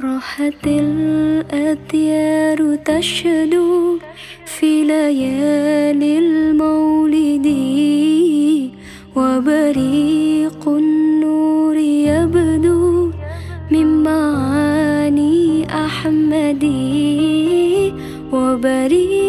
راحت الأديار تشدو في ليالي المولد وبريق النور يبدو من معاني أحمد وبريق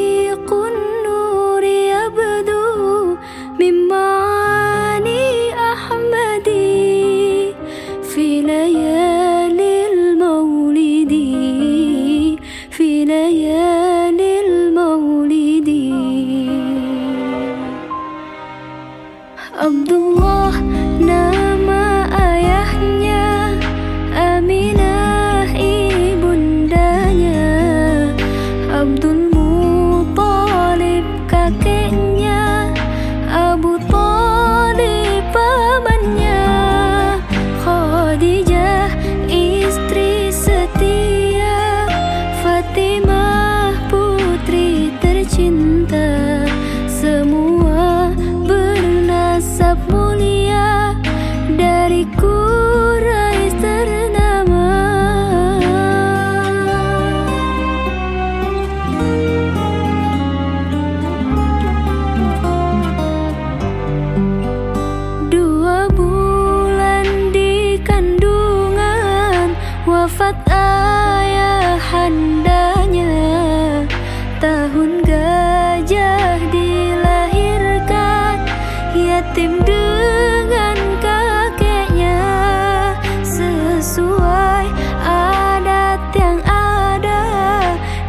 Wafat ayah handanya Tahun gajah dilahirkan. Yatim dengan kakeknya Sesuai adat yang ada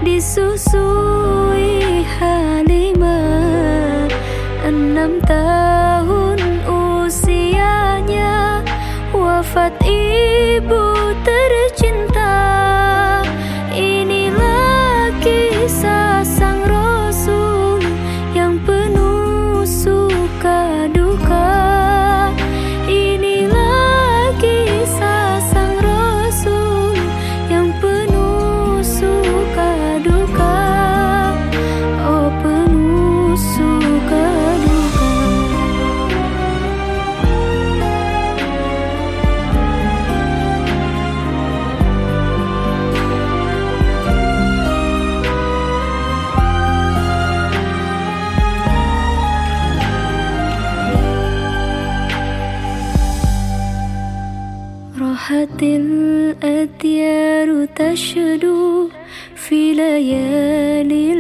Disusui Halimah. Enam tahun usianya Wafat ibu راحت الأديار تشدو في ليالي